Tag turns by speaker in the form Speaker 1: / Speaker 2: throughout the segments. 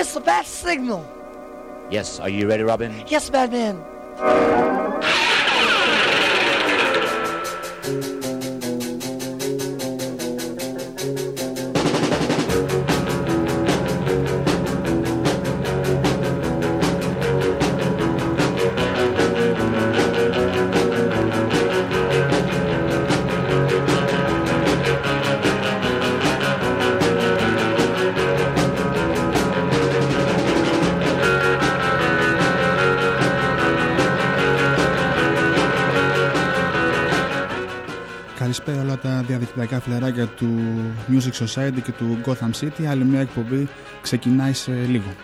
Speaker 1: It's the bat signal.
Speaker 2: Yes, are you ready, Robin?
Speaker 1: Yes, Batman.
Speaker 3: Music Society και του Gotham City. Άλλη μια εκπομπή ξεκινάει σε λίγο.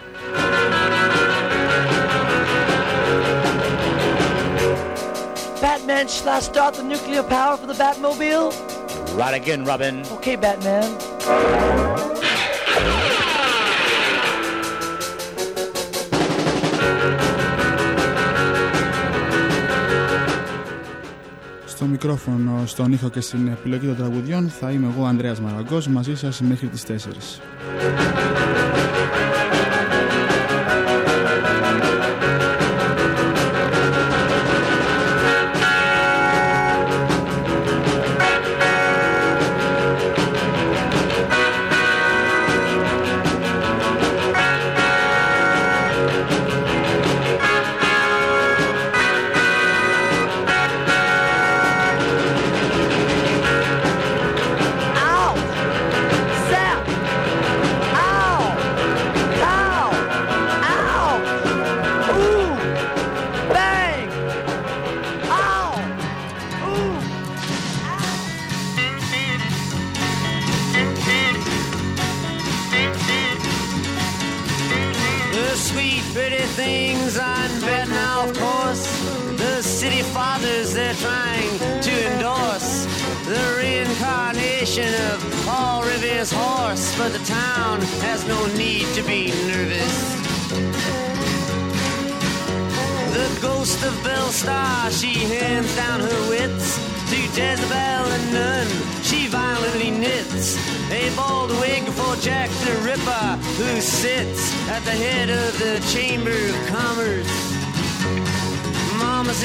Speaker 1: Batman, shall I start the nuclear power for the Batmobile?
Speaker 2: Right again, Robin.
Speaker 1: Okay, Batman.
Speaker 3: Στο μικρόφωνο, στον ήχο και στην επιλογή των τραγουδιών θα είμαι εγώ Ανδρέας Μαραγκός μαζί σας μέχρι τις 4.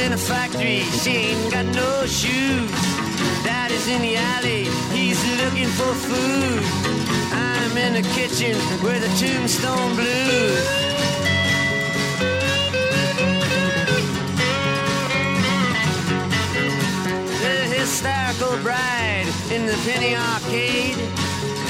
Speaker 4: In a factory, she ain't got no shoes. Daddy's in the alley, he's looking for food. I'm in the kitchen where the tombstone blues. The hysterical bride in the penny arcade.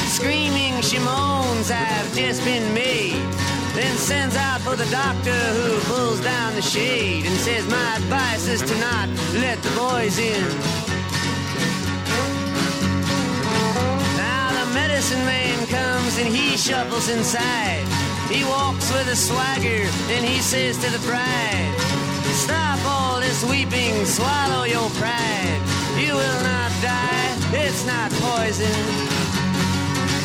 Speaker 4: Screaming she moans I've just been made. Then sends out for the doctor who pulls down the shade and says, My advice is to not let the boys in. Now the medicine man comes and he shuffles inside. He walks with a swagger and he says to the bride, Stop all this weeping, swallow your pride. You will not die, it's not poison.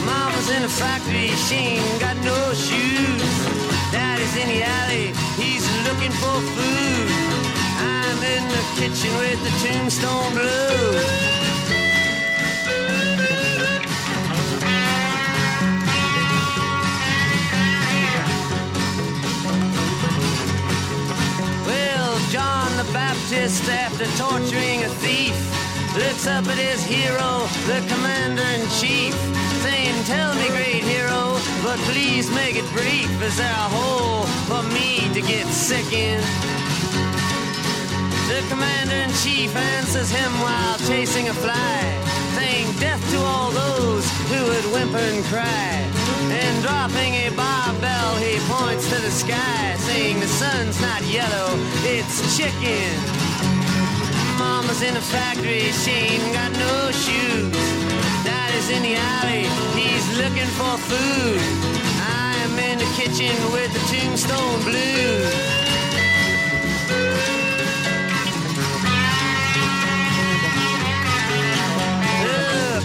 Speaker 4: Mama's in a factory, she ain't got no shoes. Daddy's in the alley, he's looking for food. I'm in the kitchen with the tombstone blues. Well, John the Baptist, after torturing a thief, looks up at his hero, the commander in chief, saying, Tell me, great hero, but please make it brief. Is there a hole for me to get sick in? The commander in chief answers him while chasing a fly, saying, Death to all those who would whimper and cry. And dropping a barbell, he points to the sky, saying, The sun's not yellow, it's chicken. Mama's in a factory, she ain't got no shoes. Daddy's in the alley, he's looking for food. I'm in the kitchen with the tombstone blues.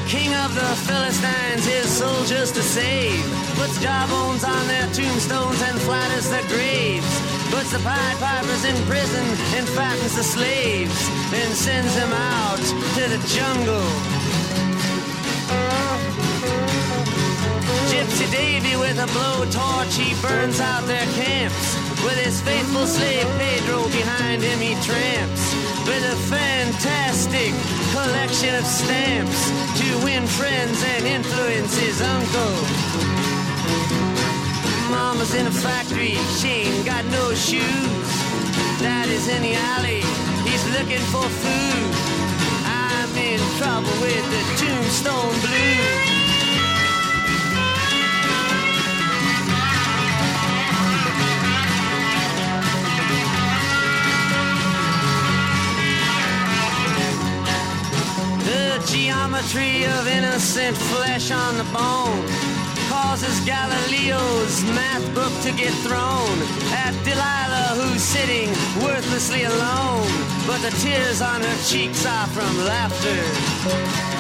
Speaker 4: King of the Philistines, his soldiers to save. Puts jawbones on their tombstones and flatters their graves. Puts the Pied Pipers in prison and fattens the slaves. Then sends them out to the jungle. Gypsy Davy with a blowtorch, he burns out their camps. With his faithful slave Pedro behind him, he tramps. With a fantastic collection of stamps to win friends and influence his uncle. Mama's in a factory, she ain't got no shoes. Daddy's in the alley, he's looking for food. I'm in trouble with the tombstone blues. Geometry of innocent flesh on the bone causes Galileo's math book to get thrown at Delilah, who's sitting worthlessly alone. But the tears on her cheeks are from laughter.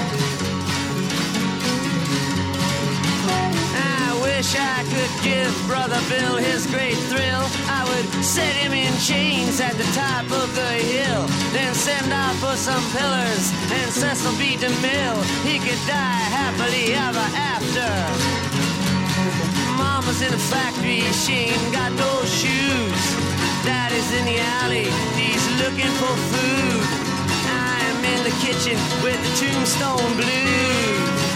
Speaker 4: Wish I could give Brother Bill his great thrill. I would set him in chains at the top of the hill, then send out for some pillars and Cecil B. DeMille. He could die happily ever after. Mama's in the factory, she ain't got no shoes. Daddy's in the alley, he's looking for food. I'm in the kitchen with the tombstone blues.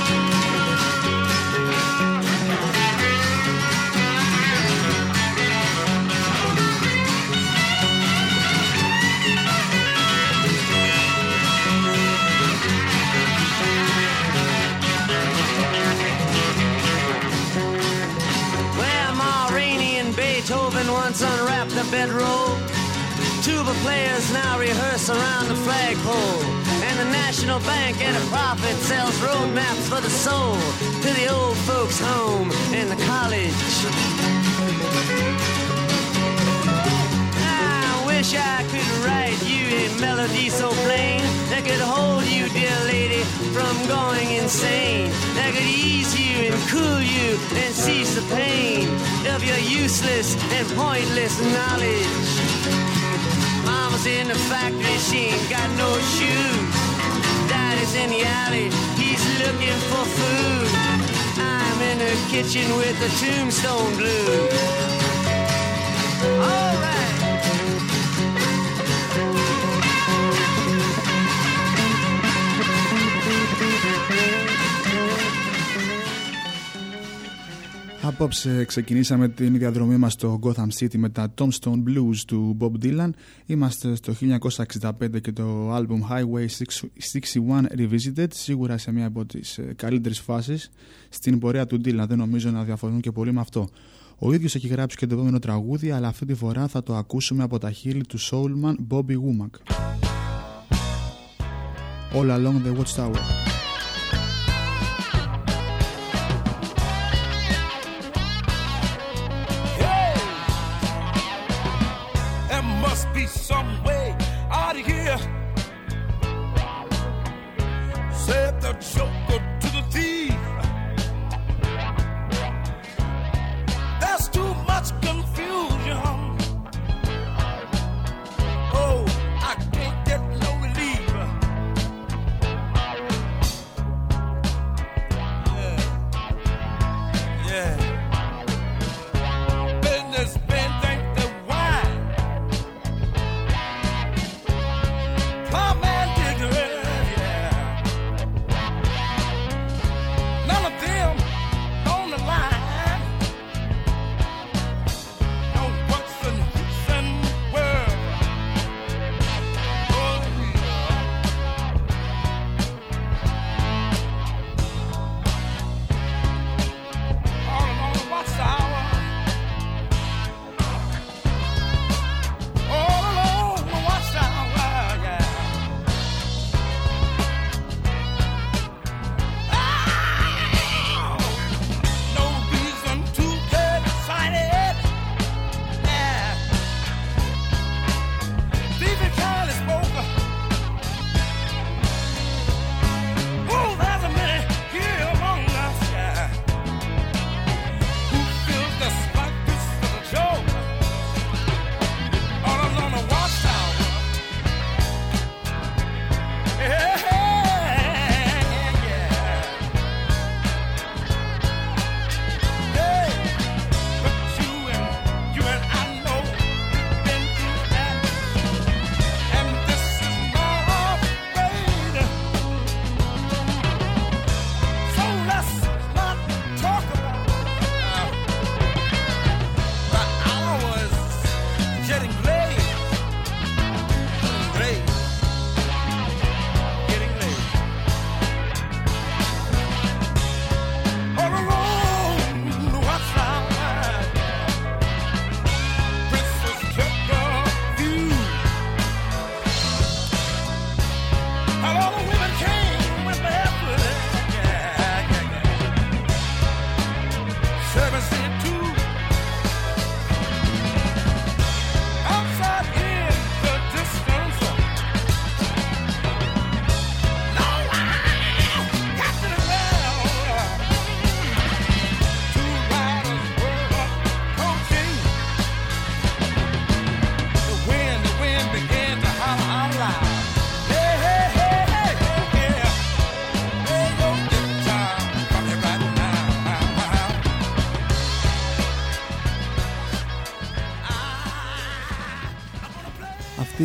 Speaker 4: The bedroll. Tuba players now rehearse around the flagpole. And the National Bank at a profit sells road maps for the soul to the old folks' home and the college. Wish I could write you a melody so plain that could hold you, dear lady, from going insane. That could ease you and cool you and cease the pain of your useless and pointless knowledge. Mama's in the factory, she ain't got no shoes. Daddy's in the alley, he's looking for food. I'm in the kitchen with the tombstone blues. All right.
Speaker 3: Απόψε ξεκινήσαμε την διαδρομή μας στο Gotham City με τα Tombstone Blues του Bob Dylan. Είμαστε στο 1965 και το album Highway 61 Revisited, σίγουρα σε μια από τις ε, καλύτερες φάσεις στην πορεία του Dylan. Δεν νομίζω να διαφωνούν και πολύ με αυτό. Ο ίδιος έχει γράψει και το επόμενο τραγούδι, αλλά αυτή τη φορά θα το ακούσουμε από τα χείλη του soulman Bobby Womack. All Along the Watchtower.
Speaker 5: Said the Joker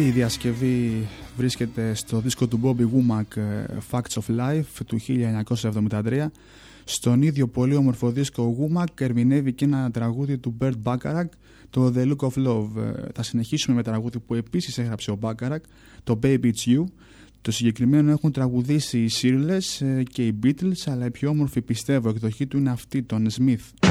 Speaker 5: Αυτή η διασκευή βρίσκεται στο δίσκο του Bobby Womack ε, Facts of Life του 1973. Στον ίδιο πολύ όμορφο δίσκο ο Womack ερμηνεύει και ένα τραγούδι του Bert Bacharach το The Look of Love. Ε, θα συνεχίσουμε με τραγούδι που επίσης έγραψε ο Bacharach, το Baby It's You. Το συγκεκριμένο έχουν τραγουδήσει οι Searless ε, και οι Beatles, αλλά η πιο όμορφη πιστεύω εκδοχή του είναι αυτή των Smith.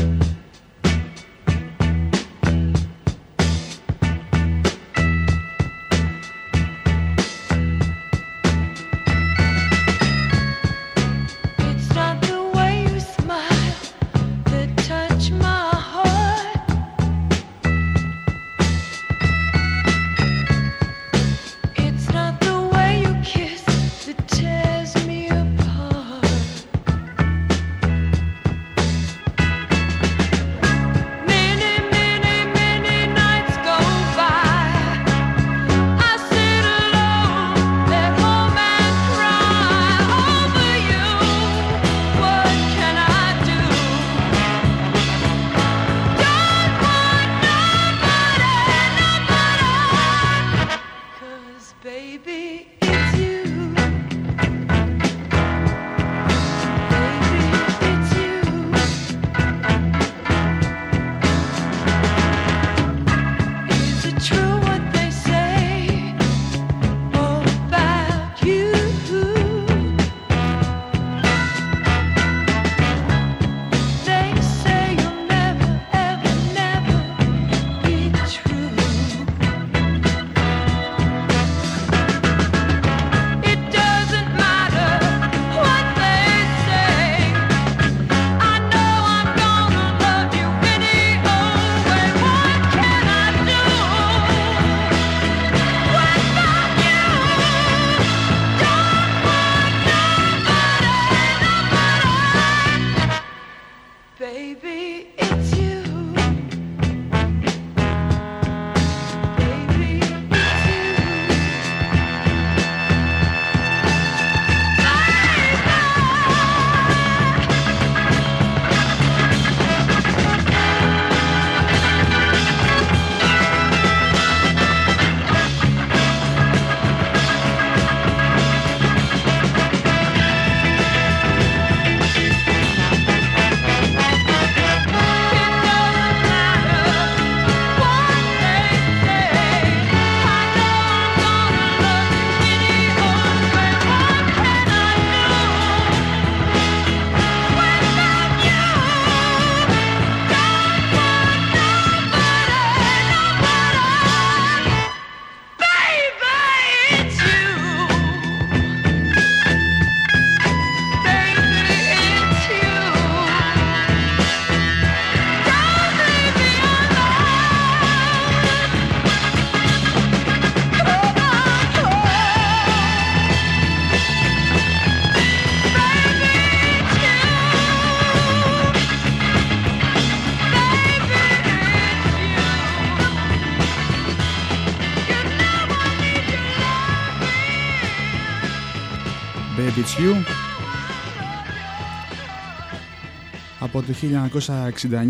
Speaker 5: Από το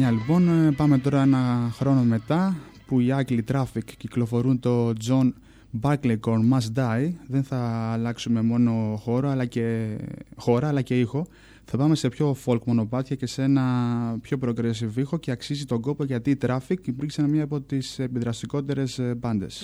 Speaker 5: 1969 λοιπόν ε, πάμε τώρα ένα χρόνο μετά που οι Ugly Traffic κυκλοφορούν το John Barclaycorn Must Die. Δεν θα αλλάξουμε μόνο χώρο αλλά και, χώρα αλλά και ήχο. Θα πάμε σε πιο folk μονοπάτια και σε ένα πιο progressive ήχο και αξίζει τον κόπο γιατί η Traffic υπήρξε μια από τις επιδραστικότερες μπάντες.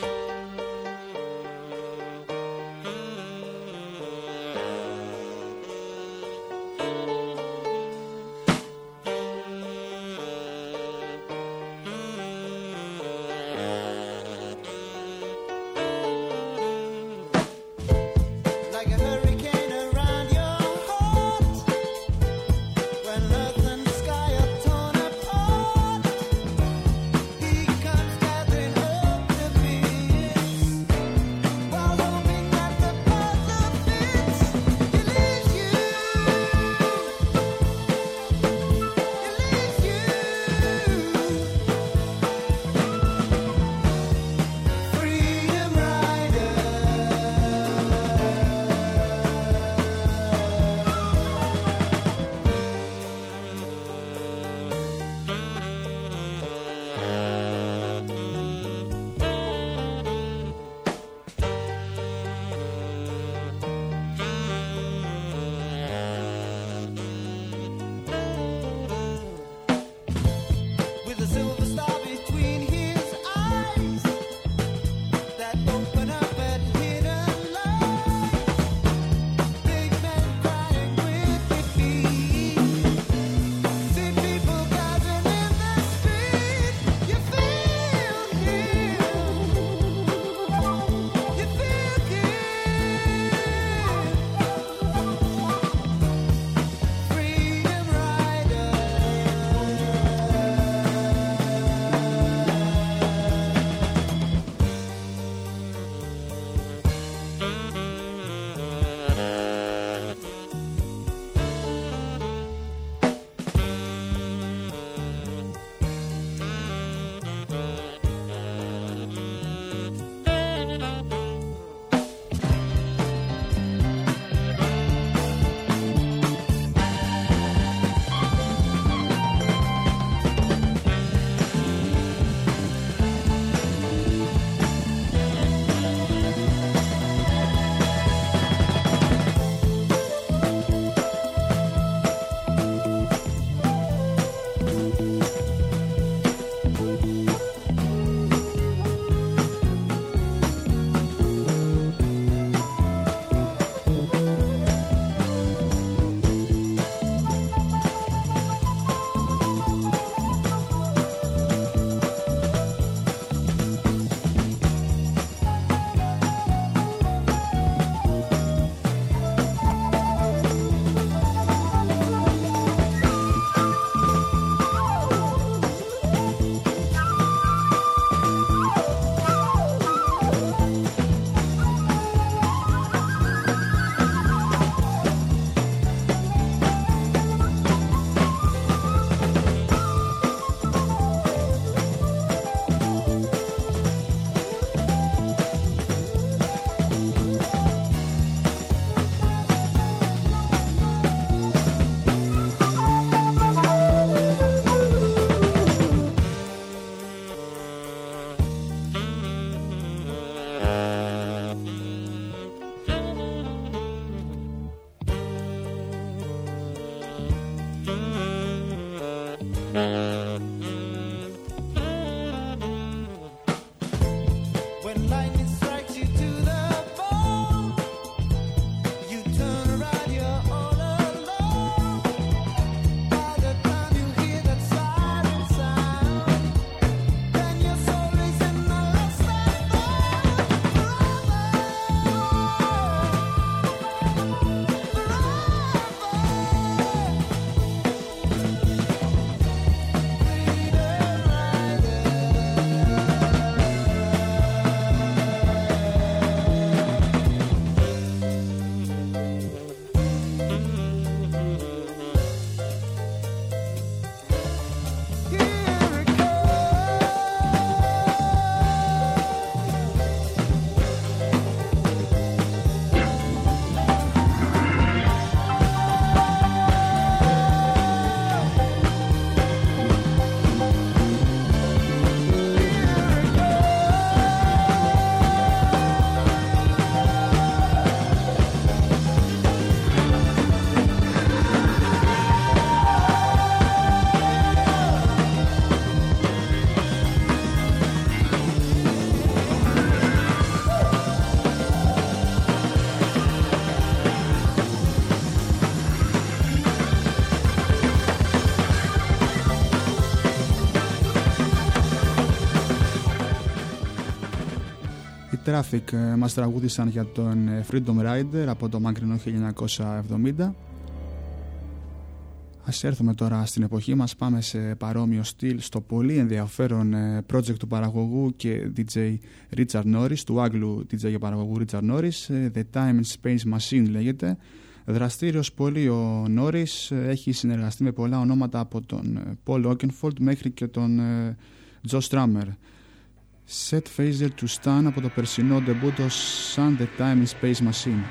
Speaker 3: Traffic ε, μας τραγούδησαν για τον ε, Freedom Rider από το μακρινό 1970. Ας έρθουμε τώρα στην εποχή μας, πάμε σε παρόμοιο στυλ στο πολύ ενδιαφέρον ε, project του παραγωγού και DJ Richard Norris, του Άγγλου DJ και παραγωγού Richard Norris, The Time and Space Machine λέγεται. Δραστήριος πολύ ο Norris, έχει συνεργαστεί με πολλά ονόματα από τον Paul Oakenfold μέχρι και τον Joe Strummer. Set Phaser to Stun από το περσινό debut Sun The Time in Space Machine.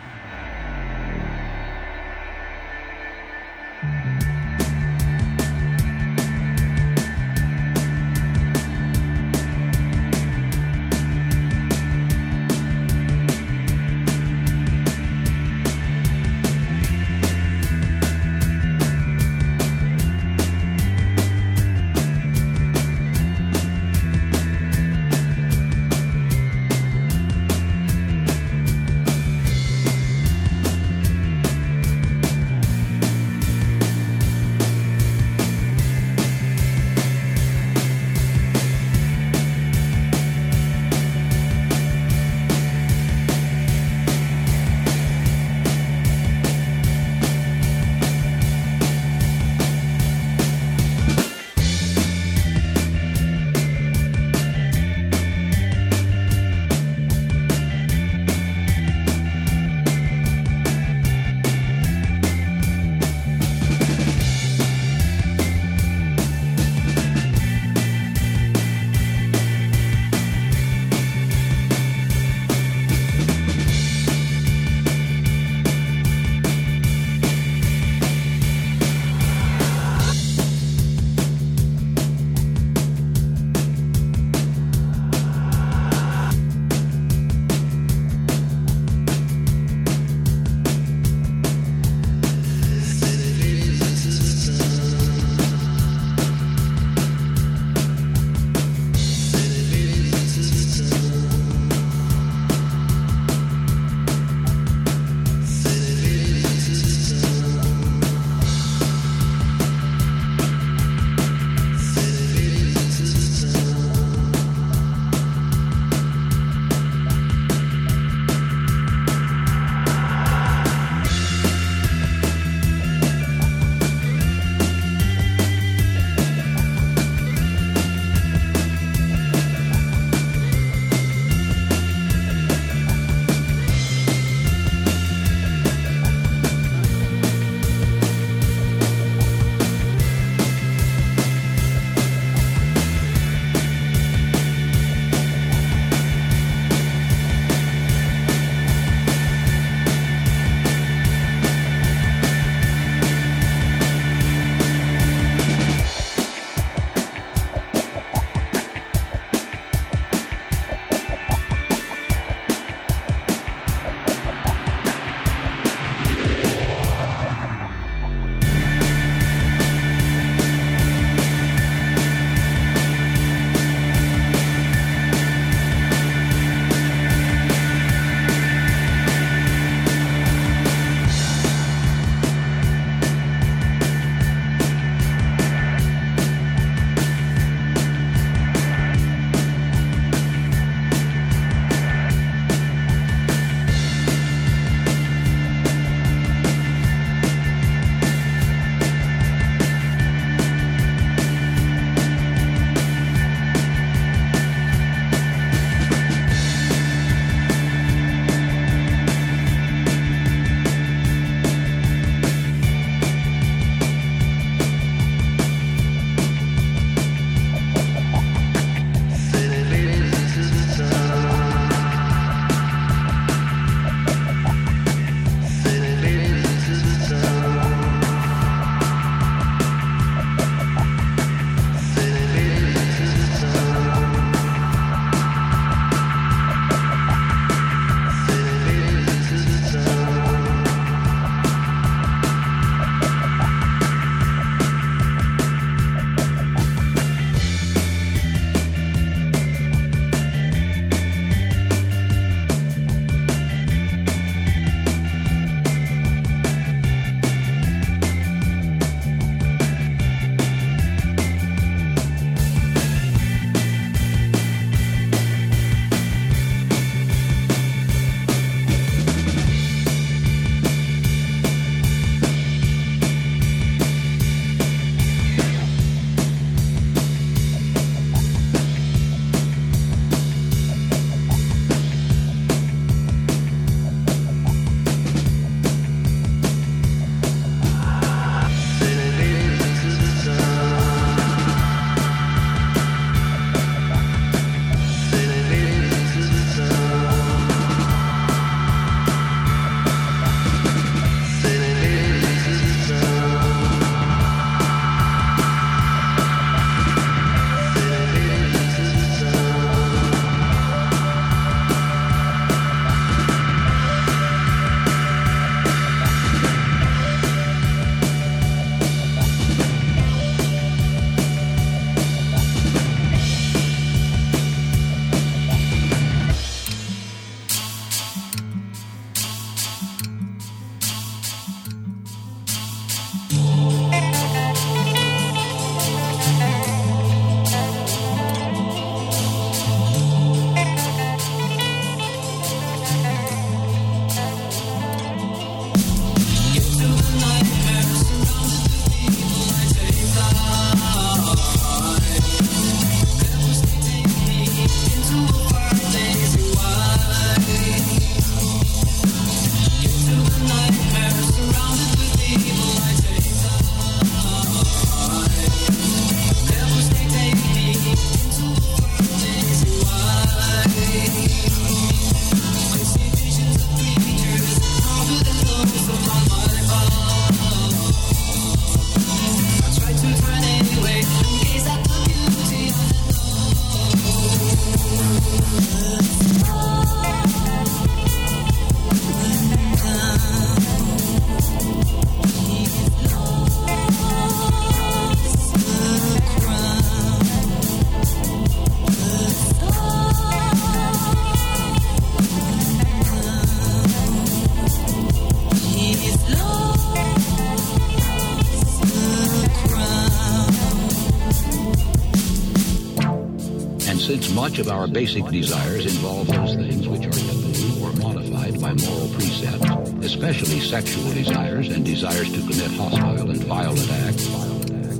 Speaker 6: Much of our basic desires involve those things which are taboo or modified by moral precept, especially sexual desires and desires to commit hostile and violent acts.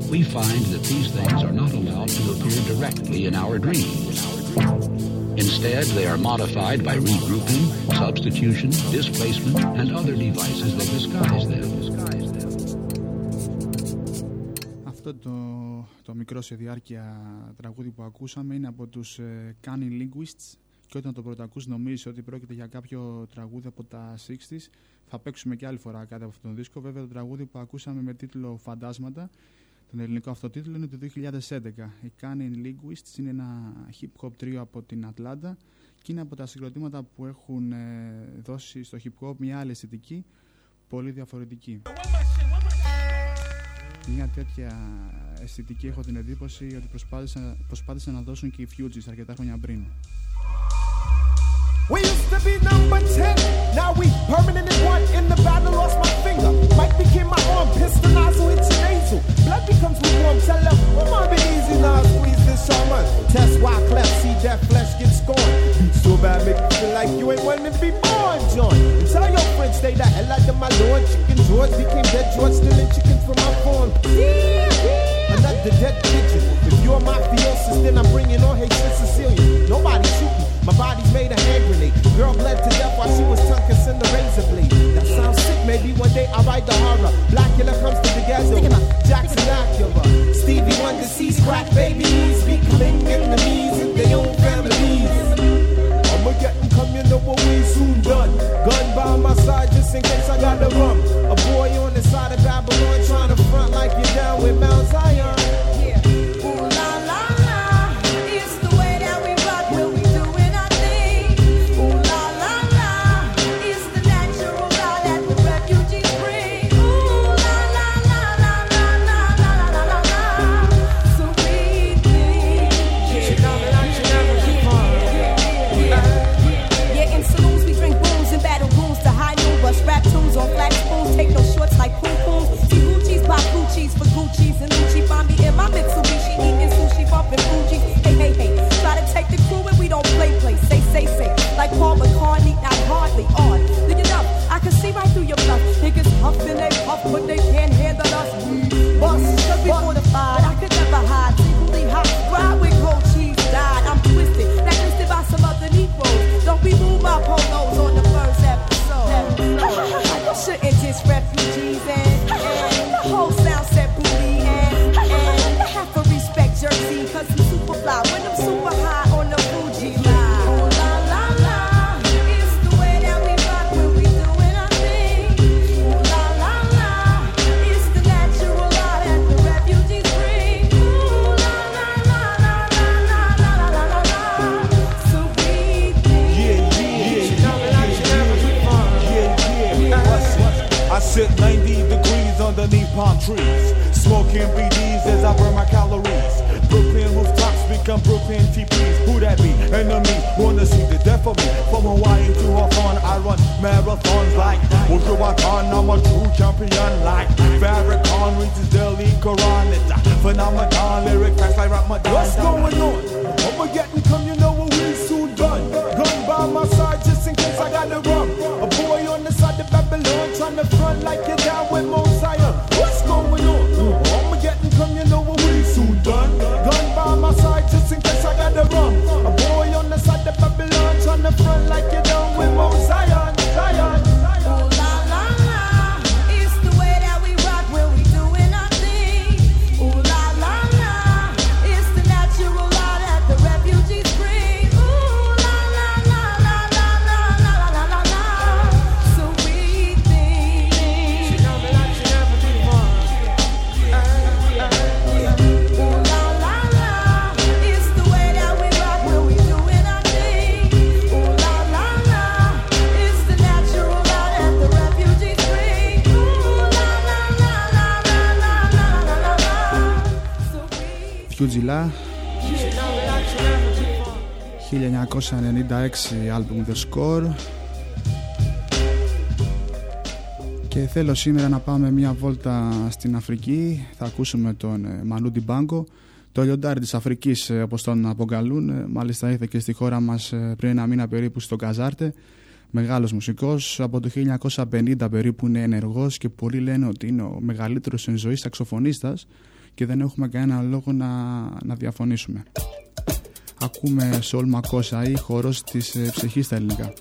Speaker 6: We find that these things are not allowed to appear directly in our dreams. Instead, they are modified by regrouping, substitution, displacement, and other devices that disguise them.
Speaker 3: Αυτό το, Το μικρό σε διάρκεια τραγούδι που ακούσαμε είναι από τους ε, Cunning Linguists. Και όταν το πρωτακούς νομίζεις ότι πρόκειται για κάποιο τραγούδι από τα 60s θα παίξουμε και άλλη φορά κάτι από αυτόν τον δίσκο. Βέβαια το τραγούδι που ακούσαμε με τίτλο Φαντάσματα τον ελληνικό αυτοτίτλο είναι το 2011 οι Cunning Linguists είναι ένα hip hop τρίο από την Ατλάντα και είναι από τα συγκροτήματα που έχουν ε, δώσει στο hip hop μια άλλη αισθητική πολύ διαφορετική. Μια τέτοια αισθητική έχω την εντύπωση ότι προσπάθησαν, προσπάθησαν να δώσουν και οι Fugees αρκετά χρόνια πριν.
Speaker 7: We used to be number 10, now we permanent in one. In the battle, lost my finger. Mike became my arm, pistol nozzle, it's a nasal. Blood becomes warm, tell them, come on, be easy now, squeeze this shaman. Test why cleft, see that flesh get scorned. Beat so bad, make you feel like you ain't wanting to be born, John. And tell your friends, stay the hell out of my lord. Chicken George became dead George, stealing chickens from my farm. Another dead pigeon. If you're my mafiosis, then I'm bringing on hatred Sicilian. Nobody shoot me. My body's made a hand grenade. Girl bled to death while she was tongue kissing the razor blade. That sounds sick. Maybe one day I'll write the horror. Blackula comes to the ghetto. Jackson Acura. Stevie Wonder sees crack babies. Becoming enemies in their own families.
Speaker 8: call it.
Speaker 7: Phenomenal lyric facts like rap my What's going on? What
Speaker 8: we're
Speaker 3: getting 1996 άλμπουμ The Score. Και θέλω σήμερα να πάμε μια βόλτα στην Αφρική. Θα ακούσουμε τον ε, Μανού Ντιμπάγκο
Speaker 8: Το λιοντάρι της Αφρικής όπως τον αποκαλούν. Μάλιστα ήρθε και στη χώρα μας πριν ένα μήνα περίπου στο Καζάρτε. Μεγάλος μουσικός από το 1950 περίπου είναι ενεργός και πολλοί λένε ότι είναι ο μεγαλύτερος εν ζωή σαξοφωνίστας και δεν έχουμε κανένα λόγο να, να διαφωνήσουμε ακούμε Σολ Μακόσα ή χορός της ψυχής στα ελληνικά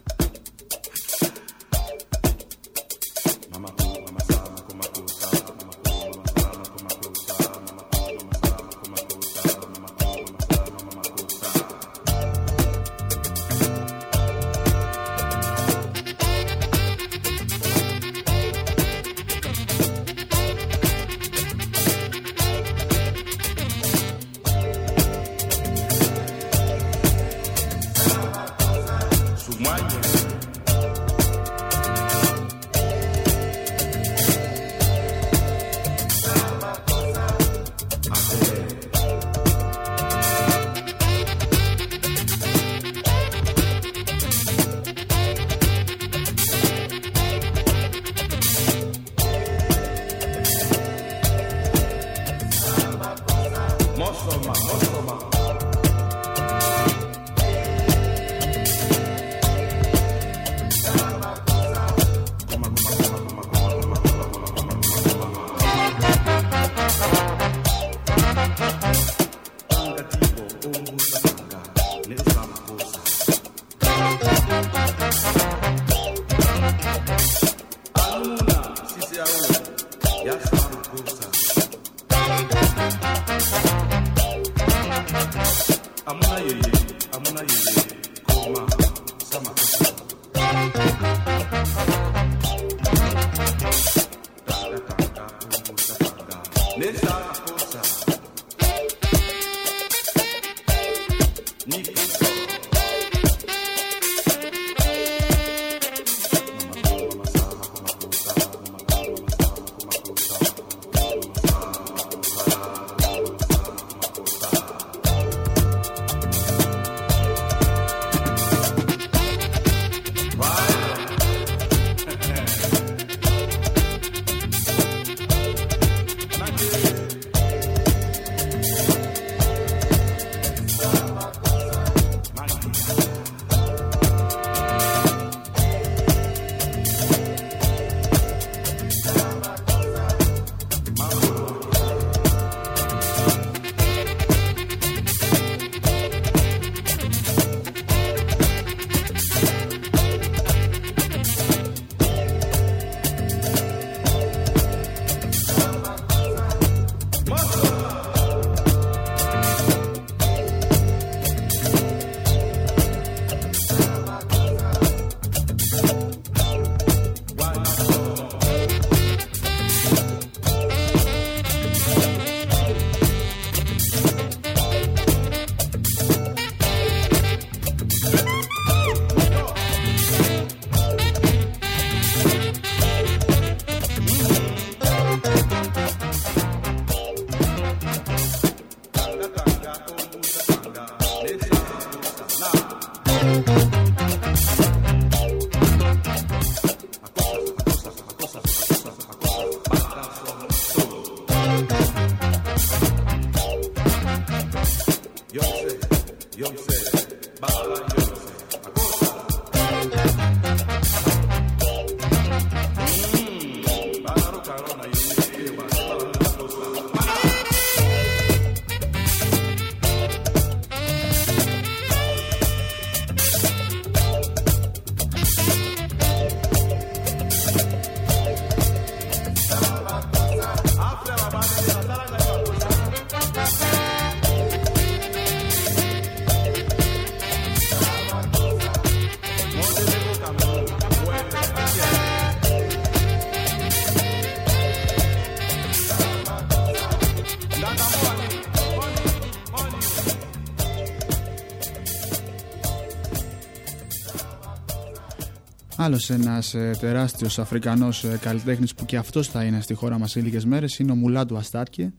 Speaker 8: Άλλος ένας ε, τεράστιος Αφρικανός ε, καλλιτέχνης που και αυτός θα είναι στη χώρα μας σε λίγες μέρες είναι ο Μουλάντου Αστάτκε.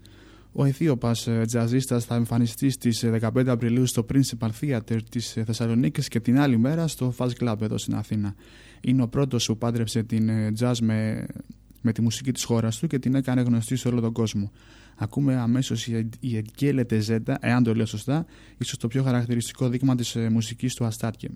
Speaker 8: Ο Αιθίωπας ε, τζαζίστας θα εμφανιστεί στις 15 Απριλίου στο Principal Theater της Θεσσαλονίκης και την άλλη μέρα στο Fast Club εδώ στην Αθήνα. Είναι ο πρώτος που πάντρεψε την jazz με,
Speaker 9: με τη μουσική της χώρας του και την έκανε γνωστή σε όλο τον κόσμο. Ακούμε αμέσως η Εγκέλετε Ζέτα, εάν το λέω σωστά, ίσως το πιο χαρακτηριστικό δείγμα της ε, μουσικής του Αστάτκε.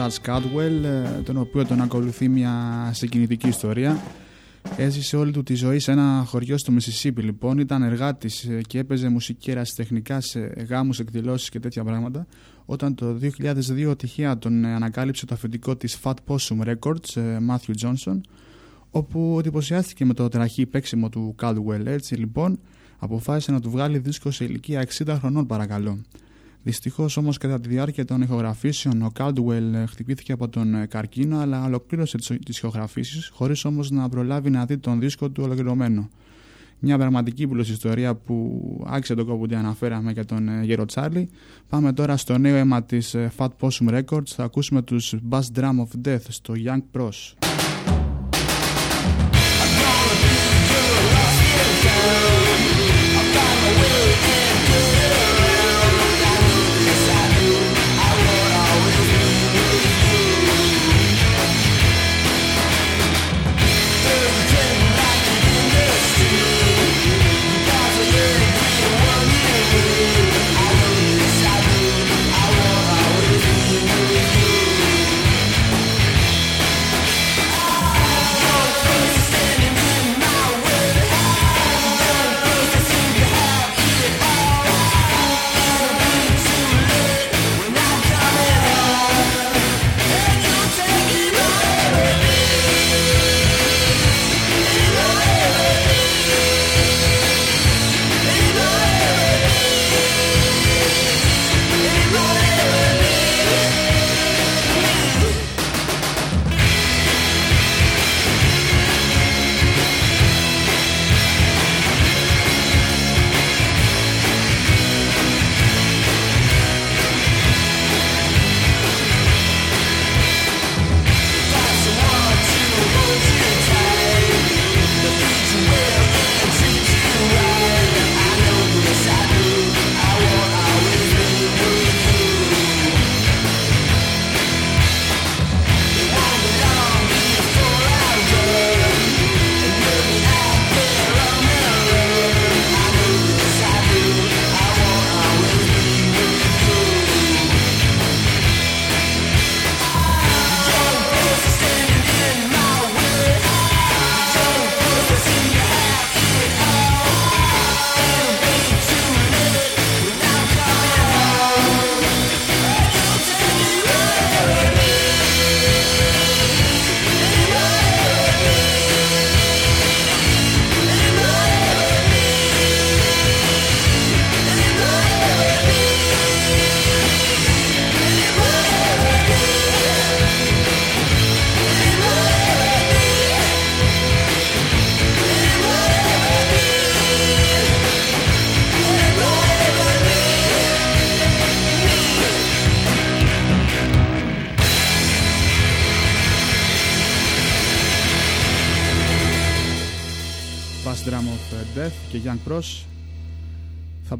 Speaker 10: Charles Caldwell, ε, τον οποίο τον ακολουθεί μια συγκινητική ιστορία. Έζησε όλη του τη ζωή σε ένα χωριό στο Μισισίπι λοιπόν, ήταν εργάτης ε, και έπαιζε μουσική ερασιτεχνικά σε γάμους, εκδηλώσεις και τέτοια πράγματα. Όταν το 2002 τυχαία τον ε, ανακάλυψε το αφεντικό της Fat Possum Records, ε, Matthew Johnson, όπου εντυπωσιάστηκε με το τραχή παίξιμο του Caldwell. Έτσι λοιπόν αποφάσισε να του βγάλει δίσκο σε ηλικία 60 χρονών παρακαλώ. Δυστυχώς όμως κατά τη διάρκεια των ηχογραφήσεων ο Caldwell ε, χτυπήθηκε από τον ε, καρκίνο αλλά ολοκλήρωσε τις ηχογραφήσεις χωρίς όμως να προλάβει να δει τον δίσκο του ολοκληρωμένο. Μια πραγματική πλούσια ιστορία που άξιζε τον κόπο που την αναφέραμε για τον ε, γέρο Τσάρλι. Πάμε τώρα στο νέο αίμα της Fat Possum Records. Θα ακούσουμε τους Bass Drum of Death στο Young Pros.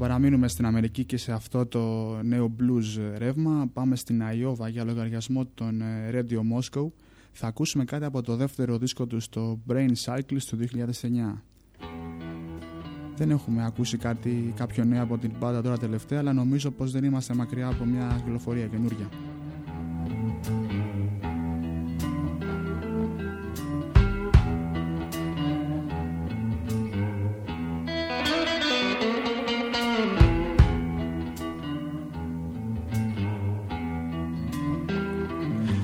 Speaker 10: Παραμείνουμε στην Αμερική και σε αυτό το νέο blues ρεύμα. Πάμε στην Αϊόβα για λογαριασμό των ε, Radio Moscow. Θα ακούσουμε κάτι από το δεύτερο δίσκο τους στο Brain Cycles του 2009. Δεν έχουμε ακούσει κάτι, κάποιο νέο από την πάντα τώρα τελευταία, αλλά νομίζω πως δεν είμαστε μακριά από μια κυκλοφορία καινούρια.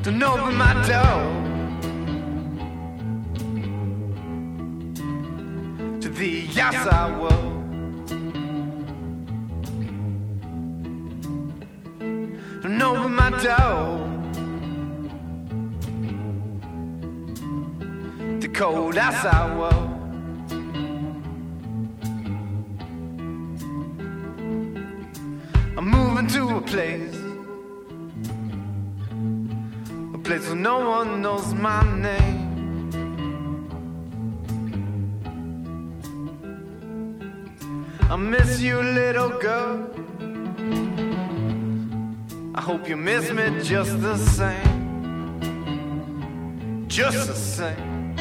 Speaker 11: Don't open my door to the outside world. Don't open my door to cold outside world. I'm moving to a place no one knows my name. I miss you, little girl. I hope you miss me just the same. Just the same.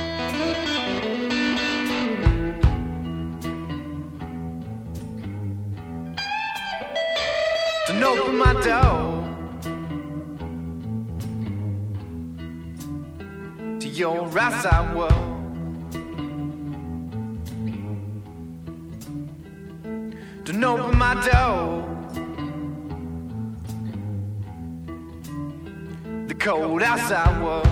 Speaker 11: Don't open my door. Your outside world. Don't open my door. The cold outside world.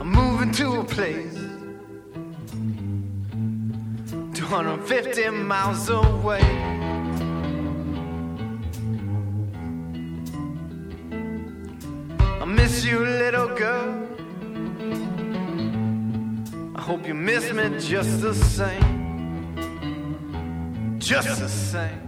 Speaker 11: I'm moving to a place 250 miles away. You miss me just the same. Just the same.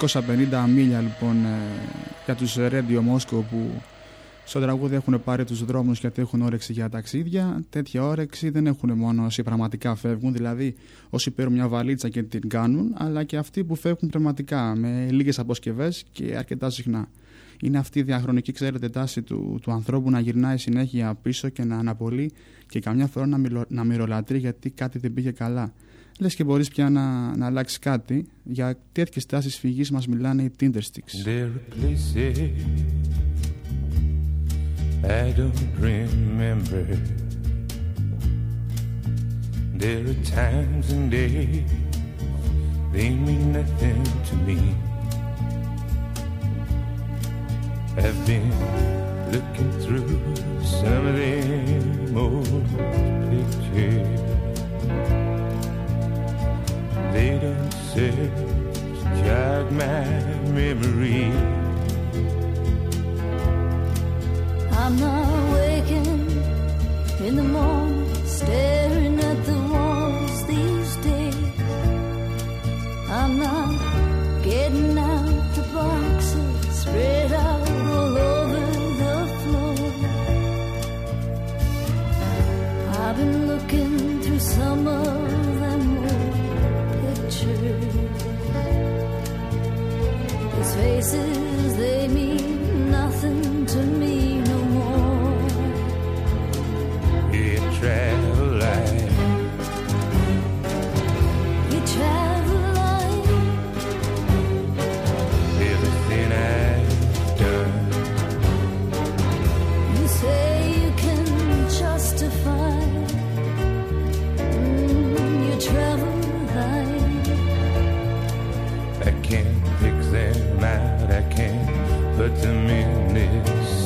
Speaker 3: 250 μίλια λοιπόν ε, για τους Radio Moscow που στο τραγούδι έχουν πάρει τους δρόμους γιατί έχουν όρεξη για ταξίδια. Τέτοια όρεξη δεν έχουν μόνο όσοι πραγματικά φεύγουν, δηλαδή όσοι παίρνουν μια βαλίτσα και την κάνουν, αλλά και αυτοί που φεύγουν πραγματικά με λίγες αποσκευές και αρκετά συχνά. Είναι αυτή η διαχρονική, ξέρετε, τάση του, του ανθρώπου να γυρνάει συνέχεια πίσω και να αναπολύει και καμιά φορά να, μιλο, να μυρολατρεί γιατί κάτι δεν πήγε καλά λες και μπορείς πια να, να αλλάξει κάτι. Για τέτοιες τάσεις φυγής μας μιλάνε οι Tinder Sticks.
Speaker 12: There are places I don't remember There are times and days they mean nothing to me. I've been looking through some of them old pictures. They serve to jog my memory.
Speaker 13: I'm not waking in the morning, staring at the walls these days. I'm not getting out the boxes Faces, they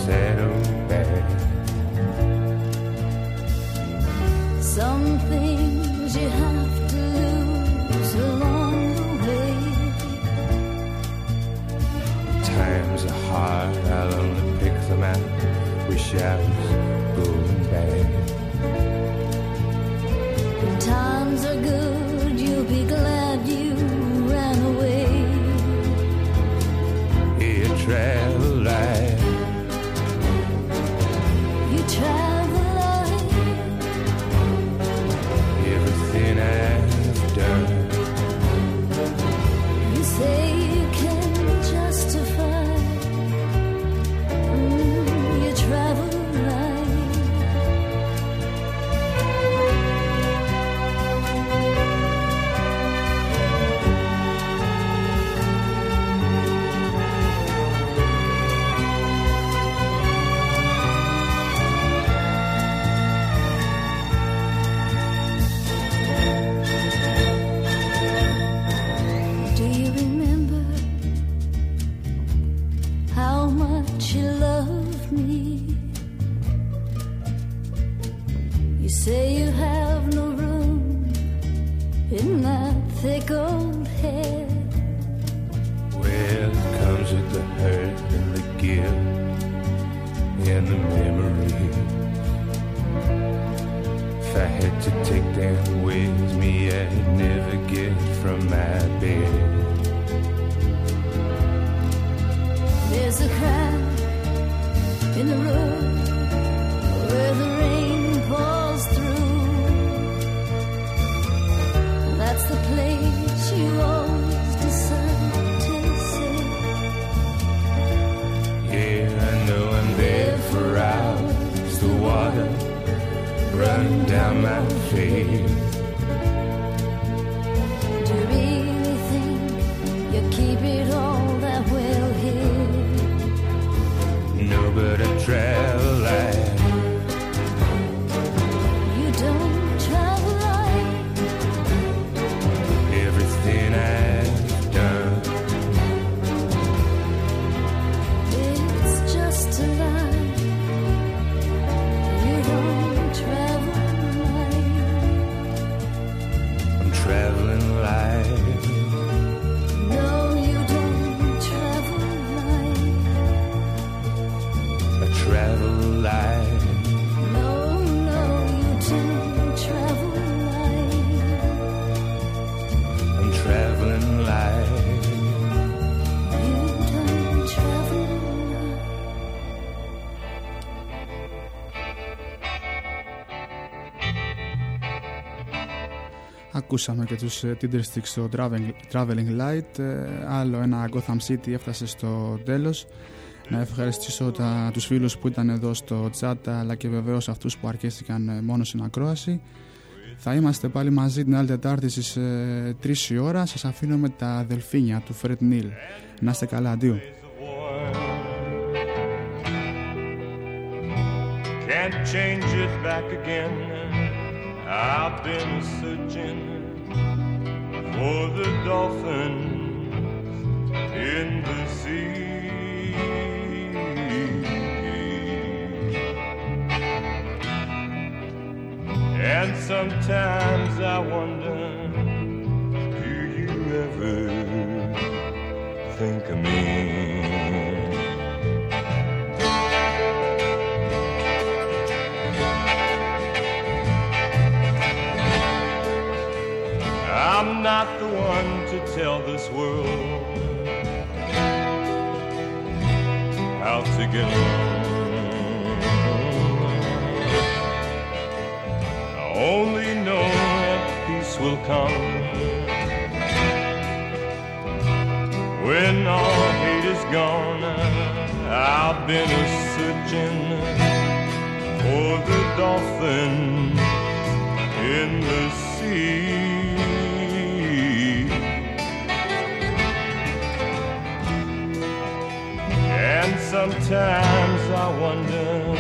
Speaker 12: saddlebag.
Speaker 13: some things you have to lose along the way.
Speaker 12: Times are hard, I'll only pick them out. Wish I
Speaker 3: Ακούσαμε και τους ε, Tindersticks στο Traveling, Traveling Light. Ε, Άλλο ένα Gotham City έφτασε στο τέλος. Να ευχαριστήσω τα, τους φίλους που ήταν εδώ στο chat αλλά και βεβαίως αυτούς που αρκέστηκαν ε, μόνος στην ακρόαση. Θα είμαστε πάλι μαζί την άλλη Τετάρτη στις ε, 3 η ώρα. Σας αφήνω με τα Δελφίνια του Fred Neil. Να είστε καλά, αντίο.
Speaker 12: Can't change it back again. I've been searching
Speaker 14: for the dolphins in the sea. And sometimes I wonder, do you ever think of me? I'm not the one to tell this world how to get along. Only know that peace will come when all hate is gone. I've been a searching for the dolphin in the sea. And sometimes I wonder